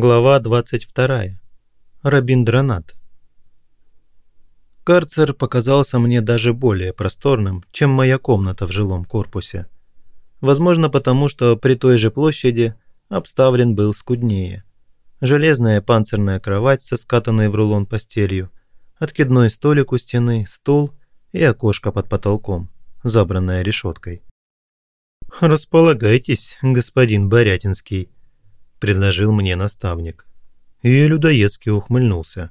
Глава 22. Рабиндранат. Карцер показался мне даже более просторным, чем моя комната в жилом корпусе. Возможно, потому что при той же площади обставлен был скуднее. Железная панцирная кровать со скатанной в рулон постелью, откидной столик у стены, стул и окошко под потолком, забранное решеткой. «Располагайтесь, господин Борятинский», – предложил мне наставник. И людоедский ухмыльнулся.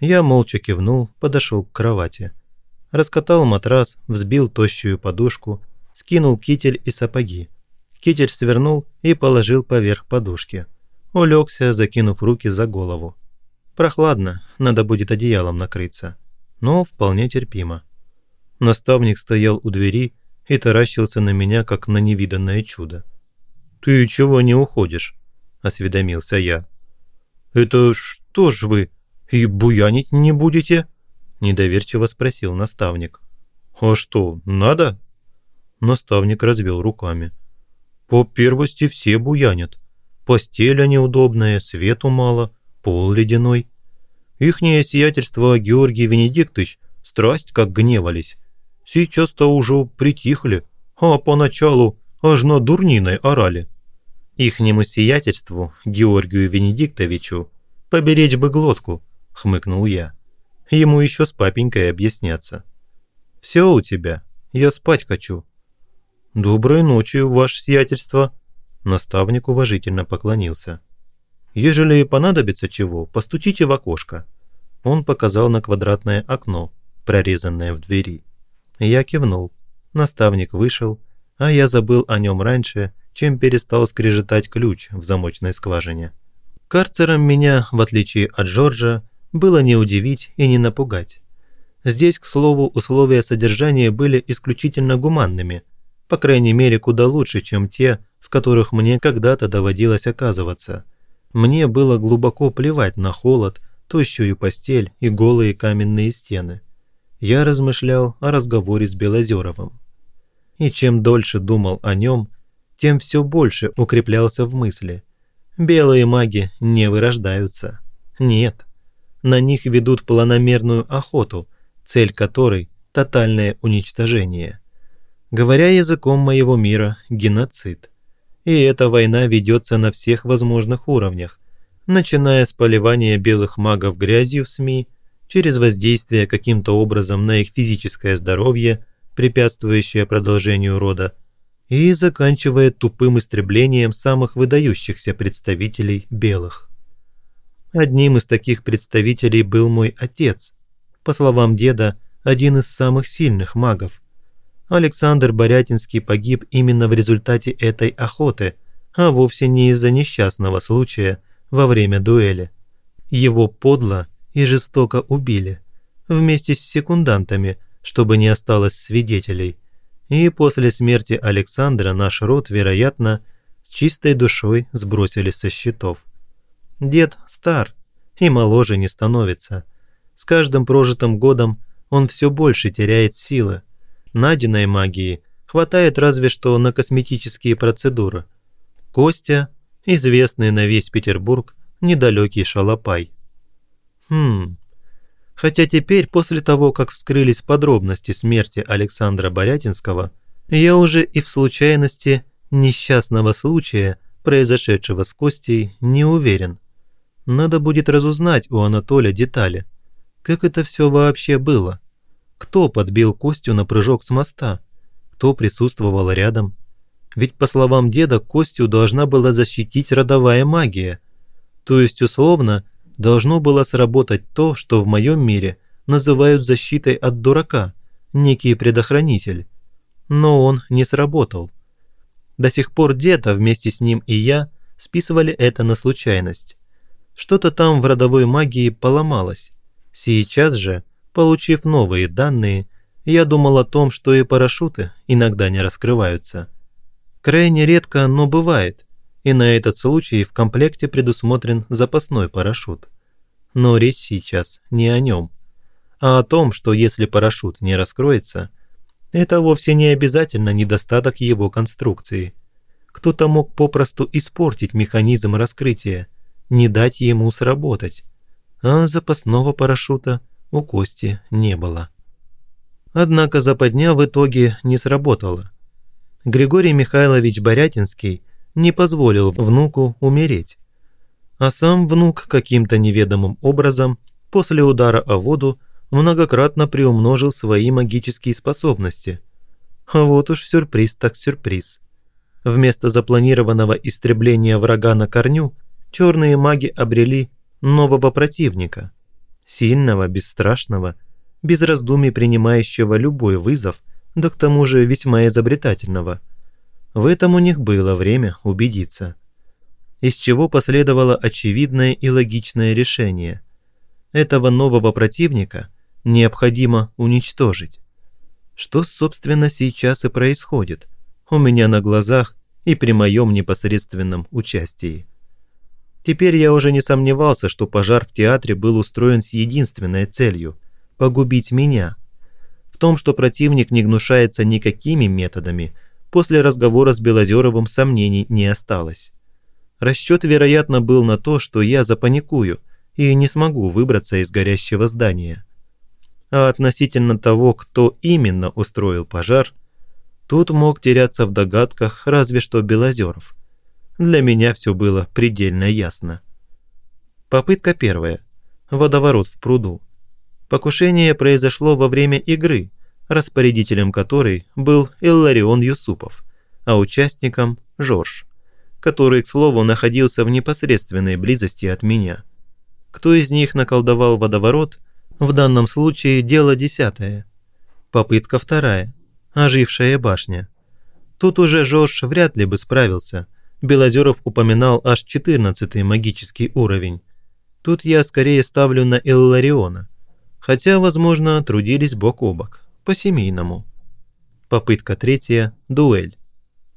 Я молча кивнул, подошел к кровати. Раскатал матрас, взбил тощую подушку, скинул китель и сапоги. Китель свернул и положил поверх подушки. Улегся, закинув руки за голову. Прохладно, надо будет одеялом накрыться. Но вполне терпимо. Наставник стоял у двери и таращился на меня, как на невиданное чудо. «Ты чего не уходишь?» Осведомился я. «Это что ж вы, и буянить не будете?» недоверчиво спросил наставник. «А что, надо?» Наставник развел руками. «По первости все буянят. Постель неудобная, свету мало, пол ледяной. Ихнее сиятельство Георгий Венедиктович страсть как гневались. Сейчас-то уже притихли, а поначалу аж на дурниной орали. Ихнему сиятельству, Георгию Венедиктовичу, поберечь бы глотку, хмыкнул я. Ему еще с папенькой объясняться. Все у тебя, я спать хочу. Доброй ночи, ваше сиятельство. Наставник уважительно поклонился. Ежели понадобится чего, постучите в окошко. Он показал на квадратное окно, прорезанное в двери. Я кивнул. Наставник вышел, а я забыл о нем раньше чем перестал скрежетать ключ в замочной скважине. Карцером меня, в отличие от Джорджа, было не удивить и не напугать. Здесь, к слову, условия содержания были исключительно гуманными, по крайней мере, куда лучше, чем те, в которых мне когда-то доводилось оказываться. Мне было глубоко плевать на холод, тощую постель и голые каменные стены. Я размышлял о разговоре с Белозеровым. И чем дольше думал о нем, тем все больше укреплялся в мысли. Белые маги не вырождаются. Нет. На них ведут планомерную охоту, цель которой – тотальное уничтожение. Говоря языком моего мира – геноцид. И эта война ведется на всех возможных уровнях, начиная с поливания белых магов грязью в СМИ, через воздействие каким-то образом на их физическое здоровье, препятствующее продолжению рода, и заканчивая тупым истреблением самых выдающихся представителей белых. Одним из таких представителей был мой отец, по словам деда, один из самых сильных магов. Александр Борятинский погиб именно в результате этой охоты, а вовсе не из-за несчастного случая во время дуэли. Его подло и жестоко убили, вместе с секундантами, чтобы не осталось свидетелей – и после смерти Александра наш род, вероятно, с чистой душой сбросили со счетов. Дед стар и моложе не становится. С каждым прожитым годом он все больше теряет силы. Найденной магии хватает разве что на косметические процедуры. Костя, известный на весь Петербург, недалекий шалопай. Хм, Хотя теперь, после того, как вскрылись подробности смерти Александра Борятинского, я уже и в случайности несчастного случая, произошедшего с Костей, не уверен. Надо будет разузнать у Анатолия детали. Как это все вообще было? Кто подбил Костю на прыжок с моста? Кто присутствовал рядом? Ведь, по словам деда, Костю должна была защитить родовая магия. То есть, условно, должно было сработать то, что в моем мире называют защитой от дурака, некий предохранитель. Но он не сработал. До сих пор деда вместе с ним и я списывали это на случайность. Что-то там в родовой магии поломалось. Сейчас же, получив новые данные, я думал о том, что и парашюты иногда не раскрываются. Крайне редко, но бывает, и на этот случай в комплекте предусмотрен запасной парашют. Но речь сейчас не о нем, а о том, что если парашют не раскроется, это вовсе не обязательно недостаток его конструкции. Кто-то мог попросту испортить механизм раскрытия, не дать ему сработать. А запасного парашюта у Кости не было. Однако западня в итоге не сработала. Григорий Михайлович Борятинский не позволил внуку умереть. А сам внук каким-то неведомым образом после удара о воду многократно приумножил свои магические способности. А вот уж сюрприз так сюрприз. Вместо запланированного истребления врага на корню, черные маги обрели нового противника. Сильного, бесстрашного, без раздумий принимающего любой вызов, да к тому же весьма изобретательного. В этом у них было время убедиться. Из чего последовало очевидное и логичное решение. Этого нового противника необходимо уничтожить. Что, собственно, сейчас и происходит у меня на глазах и при моем непосредственном участии. Теперь я уже не сомневался, что пожар в театре был устроен с единственной целью – погубить меня. В том, что противник не гнушается никакими методами, после разговора с Белозеровым сомнений не осталось. Расчет, вероятно, был на то, что я запаникую и не смогу выбраться из горящего здания. А относительно того, кто именно устроил пожар, тут мог теряться в догадках разве что Белозеров. Для меня все было предельно ясно. Попытка первая. Водоворот в пруду. Покушение произошло во время игры, распорядителем которой был Илларион Юсупов, а участником – Жорж, который, к слову, находился в непосредственной близости от меня. Кто из них наколдовал водоворот, в данном случае дело десятое. Попытка вторая. Ожившая башня. Тут уже Жорж вряд ли бы справился – Белозеров упоминал аж 14 магический уровень. Тут я скорее ставлю на Иллариона. Хотя, возможно, трудились бок о бок, по-семейному. Попытка третья – дуэль.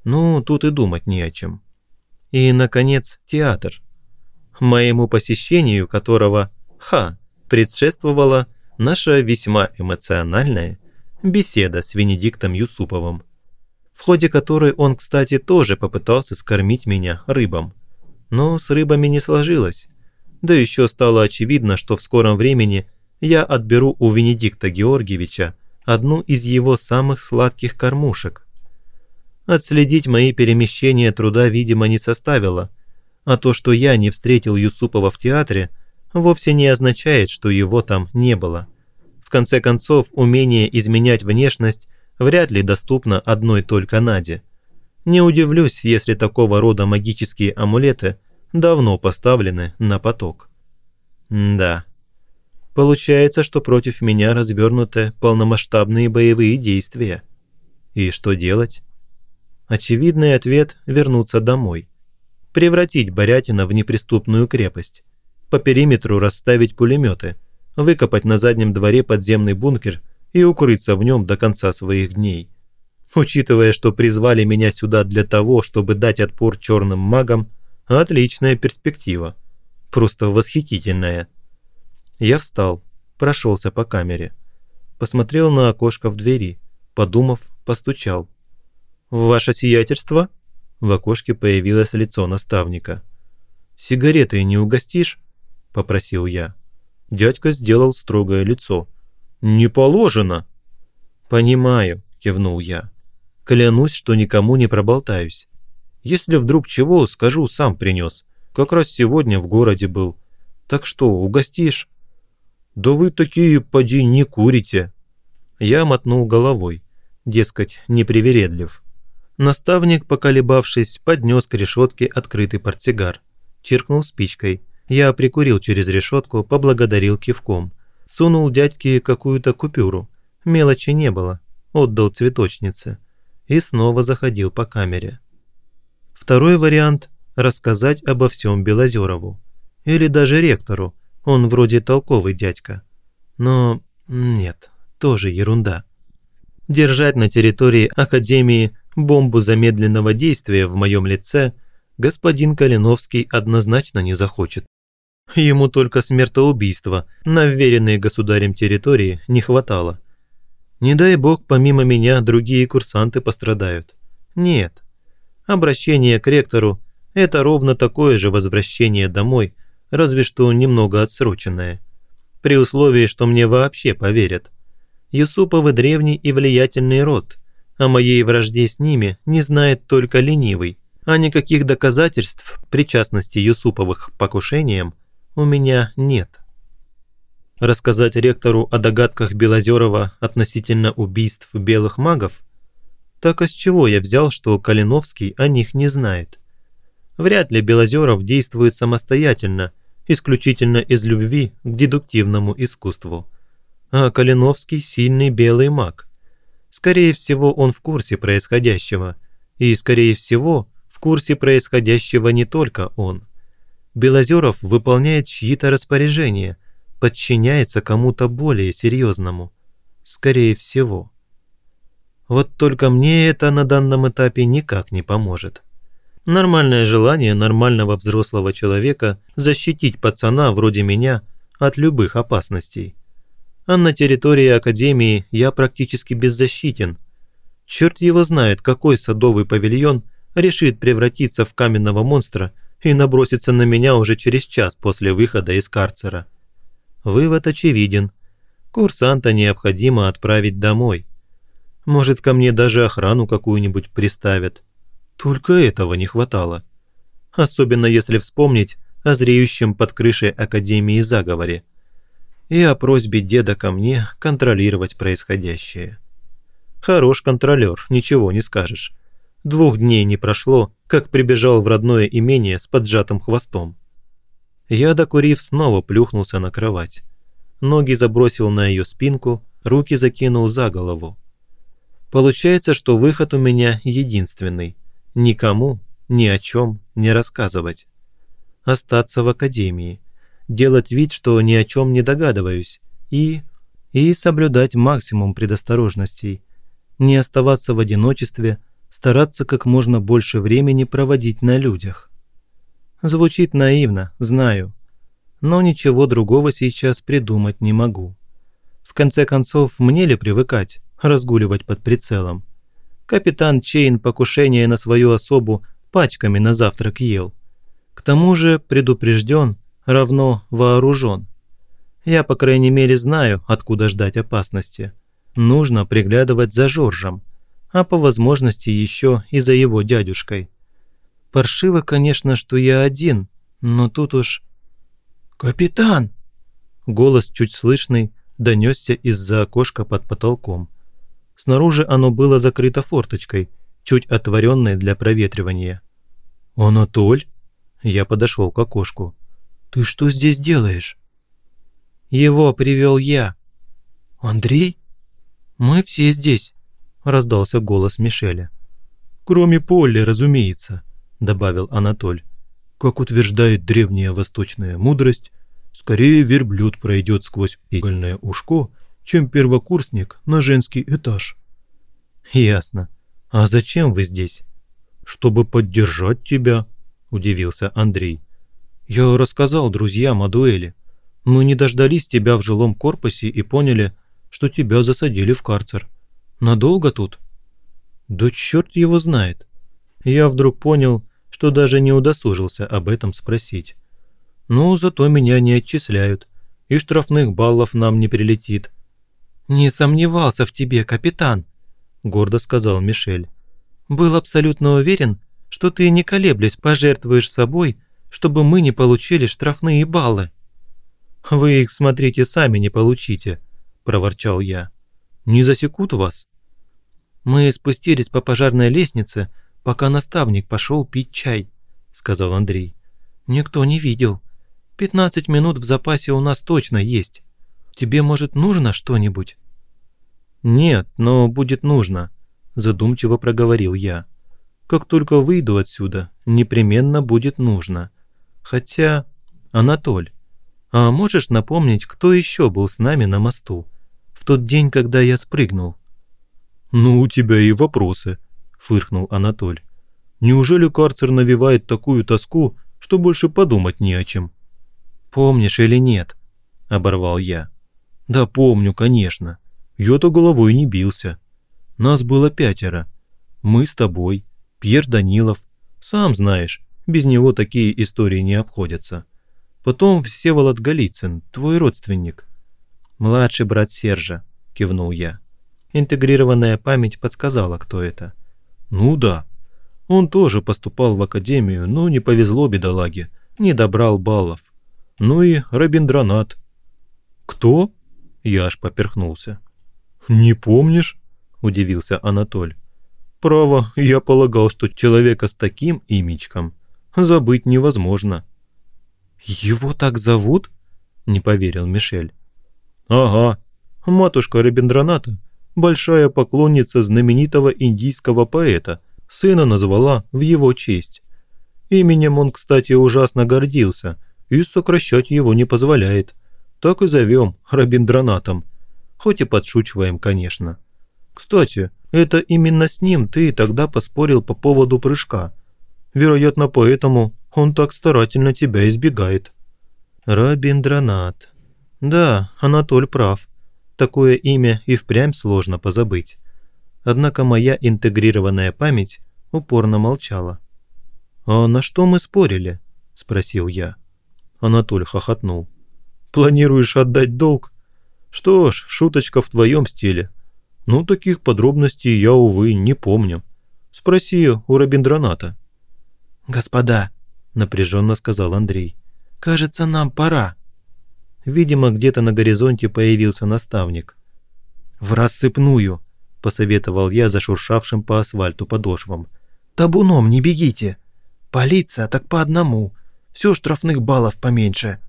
Ну, тут и думать не о чем. И, наконец, театр. Моему посещению которого, ха, предшествовала наша весьма эмоциональная беседа с Венедиктом Юсуповым в ходе которой он, кстати, тоже попытался скормить меня рыбам. Но с рыбами не сложилось. Да еще стало очевидно, что в скором времени я отберу у Венедикта Георгиевича одну из его самых сладких кормушек. Отследить мои перемещения труда, видимо, не составило, а то, что я не встретил Юсупова в театре, вовсе не означает, что его там не было. В конце концов, умение изменять внешность вряд ли доступна одной только Наде. Не удивлюсь, если такого рода магические амулеты давно поставлены на поток. М да. Получается, что против меня развернуты полномасштабные боевые действия. И что делать? Очевидный ответ – вернуться домой. Превратить Борятина в неприступную крепость. По периметру расставить пулеметы, выкопать на заднем дворе подземный бункер и укрыться в нем до конца своих дней. Учитывая, что призвали меня сюда для того, чтобы дать отпор черным магам, отличная перспектива. Просто восхитительная. Я встал, прошелся по камере. Посмотрел на окошко в двери, подумав, постучал. «Ваше сиятельство?» В окошке появилось лицо наставника. «Сигареты не угостишь?» – попросил я. Дядька сделал строгое лицо – «Не положено». «Понимаю», – кивнул я. «Клянусь, что никому не проболтаюсь. Если вдруг чего, скажу, сам принес. Как раз сегодня в городе был. Так что, угостишь?» «Да вы такие, поди, не курите». Я мотнул головой, дескать, непривередлив. Наставник, поколебавшись, поднес к решетке открытый портсигар. Чиркнул спичкой. Я прикурил через решетку, поблагодарил кивком сунул дядьке какую-то купюру. Мелочи не было. Отдал цветочнице. И снова заходил по камере. Второй вариант – рассказать обо всем Белозерову. Или даже ректору. Он вроде толковый дядька. Но нет, тоже ерунда. Держать на территории Академии бомбу замедленного действия в моем лице господин Калиновский однозначно не захочет. Ему только смертоубийства на вверенной государем территории не хватало. Не дай бог, помимо меня другие курсанты пострадают. Нет. Обращение к ректору – это ровно такое же возвращение домой, разве что немного отсроченное. При условии, что мне вообще поверят. Юсуповы древний и влиятельный род, о моей вражде с ними не знает только ленивый, а никаких доказательств причастности Юсуповых к покушениям у меня нет. Рассказать ректору о догадках Белозерова относительно убийств белых магов? Так а с чего я взял, что Калиновский о них не знает? Вряд ли Белозеров действует самостоятельно, исключительно из любви к дедуктивному искусству. А Калиновский сильный белый маг. Скорее всего, он в курсе происходящего. И, скорее всего, в курсе происходящего не только он. Белозеров выполняет чьи-то распоряжения, подчиняется кому-то более серьезному. Скорее всего. Вот только мне это на данном этапе никак не поможет. Нормальное желание нормального взрослого человека защитить пацана вроде меня от любых опасностей а на территории Академии я практически беззащитен. Черт его знает, какой садовый павильон решит превратиться в каменного монстра и наброситься на меня уже через час после выхода из карцера. Вывод очевиден. Курсанта необходимо отправить домой. Может, ко мне даже охрану какую-нибудь приставят. Только этого не хватало. Особенно если вспомнить о зреющем под крышей Академии заговоре и о просьбе деда ко мне контролировать происходящее. Хорош контролер, ничего не скажешь. Двух дней не прошло, как прибежал в родное имение с поджатым хвостом. Я, докурив, снова плюхнулся на кровать. Ноги забросил на ее спинку, руки закинул за голову. Получается, что выход у меня единственный. Никому, ни о чем не рассказывать. Остаться в академии – делать вид, что ни о чем не догадываюсь, и... и соблюдать максимум предосторожностей, не оставаться в одиночестве, стараться как можно больше времени проводить на людях. Звучит наивно, знаю, но ничего другого сейчас придумать не могу. В конце концов, мне ли привыкать, разгуливать под прицелом? Капитан Чейн покушение на свою особу пачками на завтрак ел. К тому же предупрежден, равно вооружен. Я, по крайней мере, знаю, откуда ждать опасности. Нужно приглядывать за Жоржем, а по возможности еще и за его дядюшкой. Паршиво, конечно, что я один, но тут уж... «Капитан!» Голос чуть слышный донесся из-за окошка под потолком. Снаружи оно было закрыто форточкой, чуть отворенной для проветривания. «Анатоль?» Я подошел к окошку. «Ты что здесь делаешь?» «Его привел я». «Андрей?» «Мы все здесь», – раздался голос Мишеля. «Кроме Полли, разумеется», – добавил Анатоль. «Как утверждает древняя восточная мудрость, скорее верблюд пройдет сквозь игольное ушко, чем первокурсник на женский этаж». «Ясно. А зачем вы здесь?» «Чтобы поддержать тебя», – удивился Андрей. «Я рассказал друзьям о дуэли. Мы не дождались тебя в жилом корпусе и поняли, что тебя засадили в карцер. Надолго тут?» «Да черт его знает!» Я вдруг понял, что даже не удосужился об этом спросить. «Ну, зато меня не отчисляют, и штрафных баллов нам не прилетит». «Не сомневался в тебе, капитан», – гордо сказал Мишель. «Был абсолютно уверен, что ты, не колеблясь, пожертвуешь собой – чтобы мы не получили штрафные баллы». «Вы их, смотрите, сами не получите», – проворчал я. «Не засекут вас?» «Мы спустились по пожарной лестнице, пока наставник пошел пить чай», – сказал Андрей. «Никто не видел. Пятнадцать минут в запасе у нас точно есть. Тебе, может, нужно что-нибудь?» «Нет, но будет нужно», – задумчиво проговорил я. «Как только выйду отсюда, непременно будет нужно. Хотя... Анатоль, а можешь напомнить, кто еще был с нами на мосту? В тот день, когда я спрыгнул?» «Ну, у тебя и вопросы», – фыркнул Анатоль. «Неужели карцер навевает такую тоску, что больше подумать не о чем?» «Помнишь или нет?» – оборвал я. «Да помню, конечно. Я-то головой не бился. Нас было пятеро. Мы с тобой, Пьер Данилов. Сам знаешь, без него такие истории не обходятся. Потом Всеволод Голицын, твой родственник». «Младший брат Сержа», – кивнул я. Интегрированная память подсказала, кто это. «Ну да. Он тоже поступал в академию, но не повезло бедолаге, не добрал баллов. Ну и Робиндранат». «Кто?» – я аж поперхнулся. «Не помнишь?» – удивился Анатоль. «Право, я полагал, что человека с таким имечком забыть невозможно». «Его так зовут?» – не поверил Мишель. «Ага, матушка Рабиндраната, большая поклонница знаменитого индийского поэта, сына назвала в его честь. Именем он, кстати, ужасно гордился и сокращать его не позволяет. Так и зовем Рабиндранатом, хоть и подшучиваем, конечно. Кстати, это именно с ним ты тогда поспорил по поводу прыжка. Вероятно, поэтому он так старательно тебя избегает». «Рабиндранат. Да, Анатоль прав. Такое имя и впрямь сложно позабыть. Однако моя интегрированная память упорно молчала. «А на что мы спорили?» – спросил я. Анатоль хохотнул. «Планируешь отдать долг? Что ж, шуточка в твоем стиле. Ну, таких подробностей я, увы, не помню. Спроси у Рабиндраната». «Господа», – напряженно сказал Андрей, – «кажется, нам пора». Видимо, где-то на горизонте появился наставник. «В рассыпную», – посоветовал я зашуршавшим по асфальту подошвам. «Табуном не бегите. Полиция так по одному. Все штрафных баллов поменьше».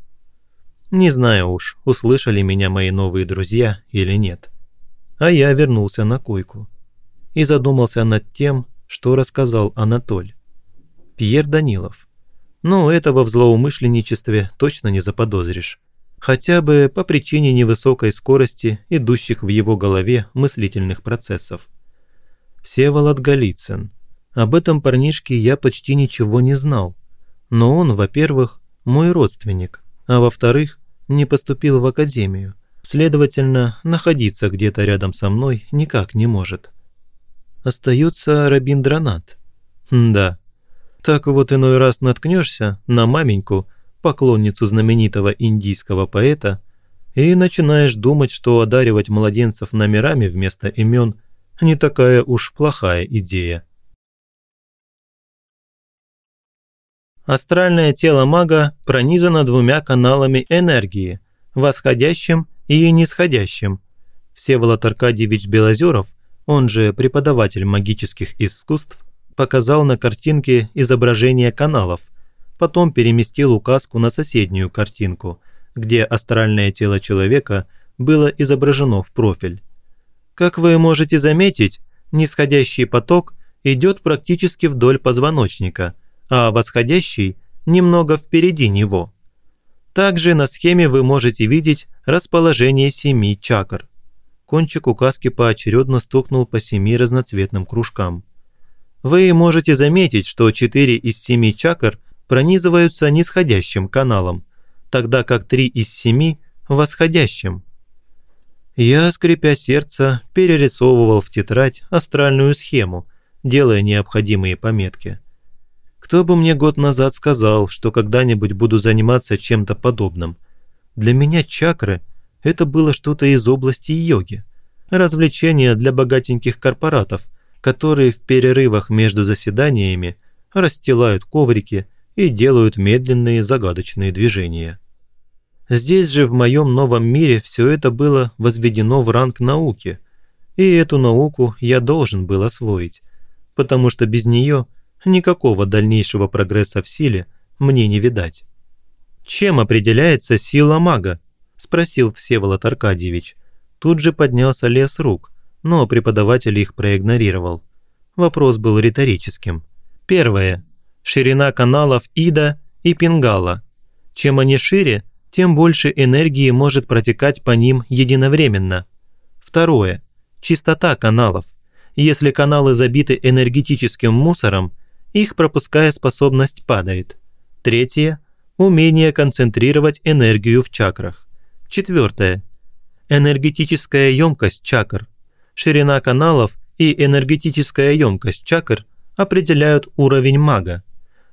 Не знаю уж, услышали меня мои новые друзья или нет. А я вернулся на койку и задумался над тем, что рассказал Анатоль. Пьер Данилов. Ну, этого в злоумышленничестве точно не заподозришь. Хотя бы по причине невысокой скорости, идущих в его голове мыслительных процессов. Всеволод Голицын. Об этом парнишке я почти ничего не знал. Но он, во-первых, мой родственник, а во-вторых, не поступил в академию. Следовательно, находиться где-то рядом со мной никак не может. Остается Рабиндранат. Да, так вот иной раз наткнешься на маменьку, поклонницу знаменитого индийского поэта, и начинаешь думать, что одаривать младенцев номерами вместо имен не такая уж плохая идея. Астральное тело мага пронизано двумя каналами энергии – восходящим и нисходящим. Всеволод Аркадьевич Белозеров, он же преподаватель магических искусств, показал на картинке изображение каналов, потом переместил указку на соседнюю картинку, где астральное тело человека было изображено в профиль. Как вы можете заметить, нисходящий поток идет практически вдоль позвоночника, а восходящий немного впереди него. Также на схеме вы можете видеть расположение семи чакр. Кончик указки поочередно стукнул по семи разноцветным кружкам вы можете заметить, что 4 из 7 чакр пронизываются нисходящим каналом, тогда как 3 из 7 – восходящим. Я, скрипя сердце, перерисовывал в тетрадь астральную схему, делая необходимые пометки. Кто бы мне год назад сказал, что когда-нибудь буду заниматься чем-то подобным. Для меня чакры – это было что-то из области йоги, развлечение для богатеньких корпоратов – которые в перерывах между заседаниями расстилают коврики и делают медленные загадочные движения. Здесь же в моем новом мире все это было возведено в ранг науки, и эту науку я должен был освоить, потому что без нее никакого дальнейшего прогресса в силе мне не видать. «Чем определяется сила мага?» – спросил Всеволод Аркадьевич. Тут же поднялся лес рук – но преподаватель их проигнорировал. Вопрос был риторическим. Первое. Ширина каналов Ида и Пингала. Чем они шире, тем больше энергии может протекать по ним единовременно. Второе. Чистота каналов. Если каналы забиты энергетическим мусором, их пропуская способность падает. Третье. Умение концентрировать энергию в чакрах. Четвертое. Энергетическая емкость чакр ширина каналов и энергетическая емкость чакр определяют уровень мага.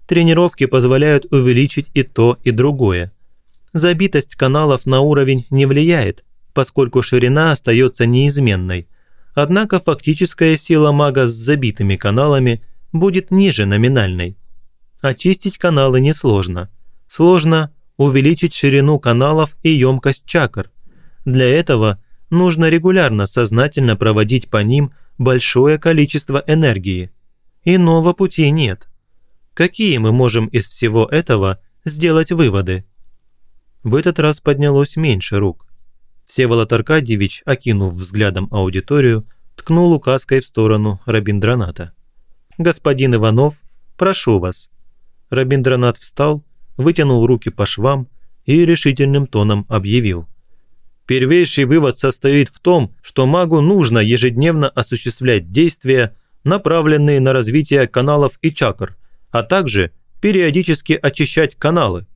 Тренировки позволяют увеличить и то, и другое. Забитость каналов на уровень не влияет, поскольку ширина остается неизменной. Однако фактическая сила мага с забитыми каналами будет ниже номинальной. Очистить каналы несложно. Сложно увеличить ширину каналов и емкость чакр. Для этого нужно регулярно сознательно проводить по ним большое количество энергии. Иного пути нет. Какие мы можем из всего этого сделать выводы? В этот раз поднялось меньше рук. Всеволод Аркадьевич, окинув взглядом аудиторию, ткнул указкой в сторону Рабиндраната. «Господин Иванов, прошу вас». Рабиндранат встал, вытянул руки по швам и решительным тоном объявил. Первейший вывод состоит в том, что магу нужно ежедневно осуществлять действия, направленные на развитие каналов и чакр, а также периодически очищать каналы.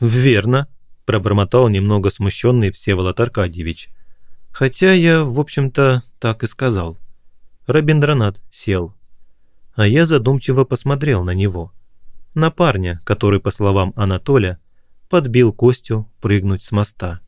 «Верно», – пробормотал немного смущенный Всеволод Аркадьевич. «Хотя я, в общем-то, так и сказал». Рабиндранат сел. А я задумчиво посмотрел на него. На парня, который, по словам Анатолия, подбил Костю прыгнуть с моста.